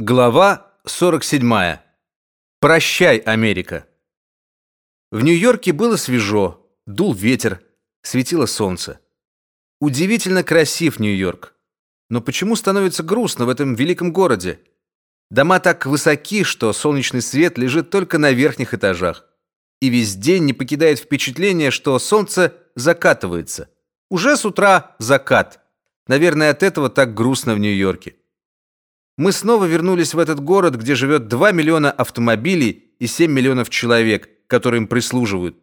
Глава 47. Прощай, Америка. В Нью-Йорке было свежо, дул ветер, светило солнце. Удивительно красив Нью-Йорк. Но почему становится грустно в этом великом городе? Дома так высоки, что солнечный свет лежит только на верхних этажах. И весь день не покидает впечатление, что солнце закатывается. Уже с утра закат. Наверное, от этого так грустно в Нью-Йорке мы снова вернулись в этот город, где живет 2 миллиона автомобилей и 7 миллионов человек, которые им прислуживают.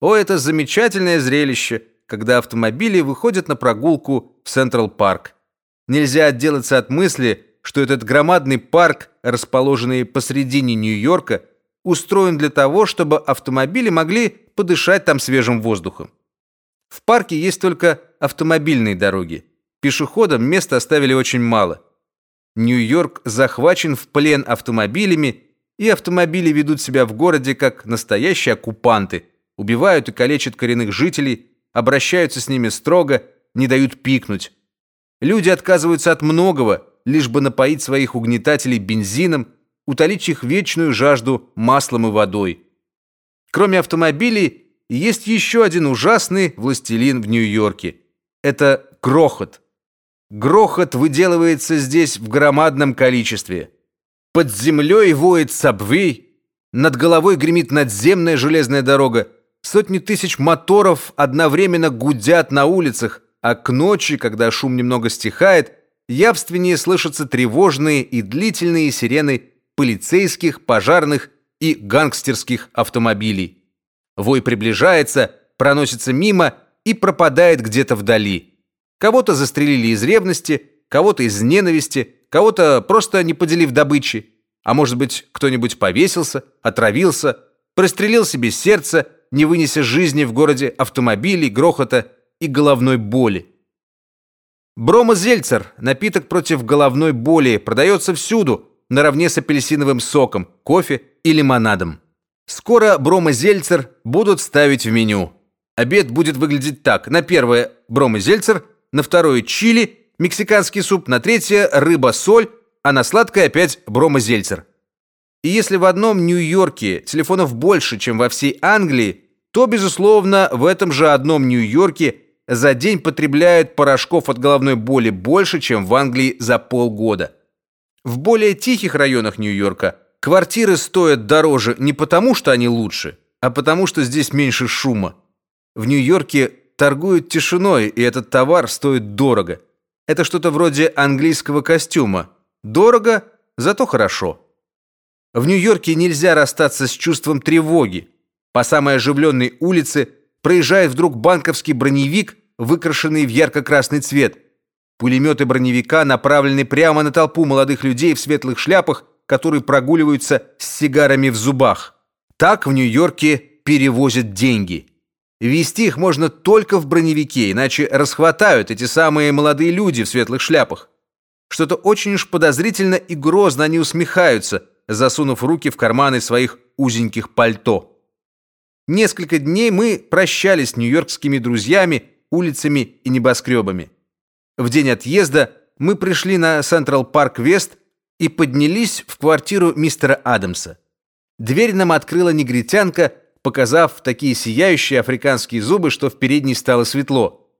О, это замечательное зрелище, когда автомобили выходят на прогулку в Централ Парк. Нельзя отделаться от мысли, что этот громадный парк, расположенный посредине Нью-Йорка, устроен для того, чтобы автомобили могли подышать там свежим воздухом. В парке есть только автомобильные дороги. Пешеходам места оставили очень мало. Нью-Йорк захвачен в плен автомобилями, и автомобили ведут себя в городе как настоящие оккупанты, убивают и калечат коренных жителей, обращаются с ними строго, не дают пикнуть. Люди отказываются от многого, лишь бы напоить своих угнетателей бензином, утолить их вечную жажду маслом и водой. Кроме автомобилей, есть еще один ужасный властелин в Нью-Йорке. Это грохот. Грохот выделывается здесь в громадном количестве. Под землей воет сабвей, над головой гремит надземная железная дорога, сотни тысяч моторов одновременно гудят на улицах, а к ночи, когда шум немного стихает, явственнее слышатся тревожные и длительные сирены полицейских, пожарных и гангстерских автомобилей. Вой приближается, проносится мимо и пропадает где-то вдали. Кого-то застрелили из ревности, кого-то из ненависти, кого-то просто не поделив добычи. А может быть, кто-нибудь повесился, отравился, прострелил себе сердце, не вынеся жизни в городе автомобилей, грохота и головной боли. Бромозельцер, напиток против головной боли, продается всюду, наравне с апельсиновым соком, кофе и лимонадом. Скоро бромозельцер будут ставить в меню. Обед будет выглядеть так: на первое бромозельцер, на второе чили, мексиканский суп, на третье рыба-соль, а на сладкое опять бромозельцер. И если в одном Нью-Йорке телефонов больше, чем во всей Англии, то безусловно, в этом же одном Нью-Йорке за день потребляют порошков от головной боли больше, чем в Англии за полгода. В более тихих районах Нью-Йорка квартиры стоят дороже не потому, что они лучше, а потому что здесь меньше шума. В Нью-Йорке торгуют тишиной, и этот товар стоит дорого. Это что-то вроде английского костюма. Дорого, зато хорошо. В Нью-Йорке нельзя расстаться с чувством тревоги. По самой оживленной улице проезжает вдруг банковский броневик, выкрашенный в ярко-красный цвет. Пулеметы броневика направлены прямо на толпу молодых людей в светлых шляпах, которые прогуливаются с сигарами в зубах. Так в Нью-Йорке перевозят деньги. Вести их можно только в броневике, иначе расхватают эти самые молодые люди в светлых шляпах. Что-то очень уж подозрительно и грозно они усмехаются, засунув руки в карманы своих узеньких пальто. Несколько дней мы прощались с нью-йоркскими друзьями, улицами и небоскребами. В день отъезда мы пришли на Централ Парк Вест и поднялись в квартиру мистера Адамса. Дверь нам открыла негритянка показав такие сияющие африканские зубы, что в передней стало светло.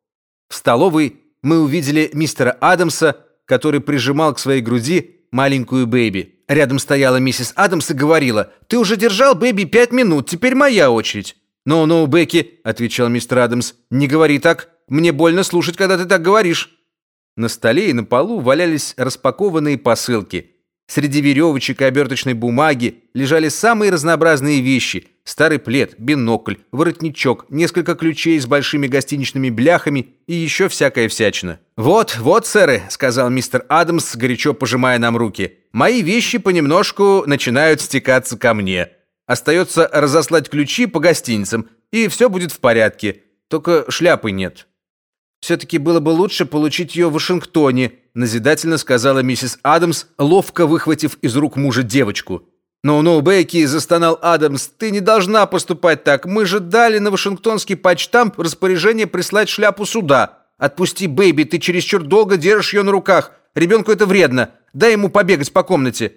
В столовой мы увидели мистера Адамса, который прижимал к своей груди маленькую Бэби. Рядом стояла миссис Адамс и говорила: "Ты уже держал Бэби пять минут, теперь моя очередь". "Ну-ну, Бекки", отвечал мистер Адамс. "Не говори так. Мне больно слушать, когда ты так говоришь". На столе и на полу валялись распакованные посылки. Среди веревочек и оберточной бумаги лежали самые разнообразные вещи: старый плед, бинокль, воротничок, несколько ключей с большими гостиничными бляхами и еще всякая всячина. "Вот, вот, сэры", сказал мистер Адамс, горячо пожимая нам руки. "Мои вещи понемножку начинают стекаться ко мне. Остается разослать ключи по гостиницам, и все будет в порядке. Только шляпы нет". Все-таки было бы лучше получить ее в Вашингтоне, назидательно сказала миссис Адамс, ловко выхватив из рук мужа девочку. «Ну-ну, Бекки», — застонал Адамс, — «ты не должна поступать так. Мы же дали на Вашингтонский почтамп распоряжение прислать шляпу сюда. Отпусти, Бэби, ты чересчур долго держишь ее на руках. Ребенку это вредно. Дай ему побегать по комнате.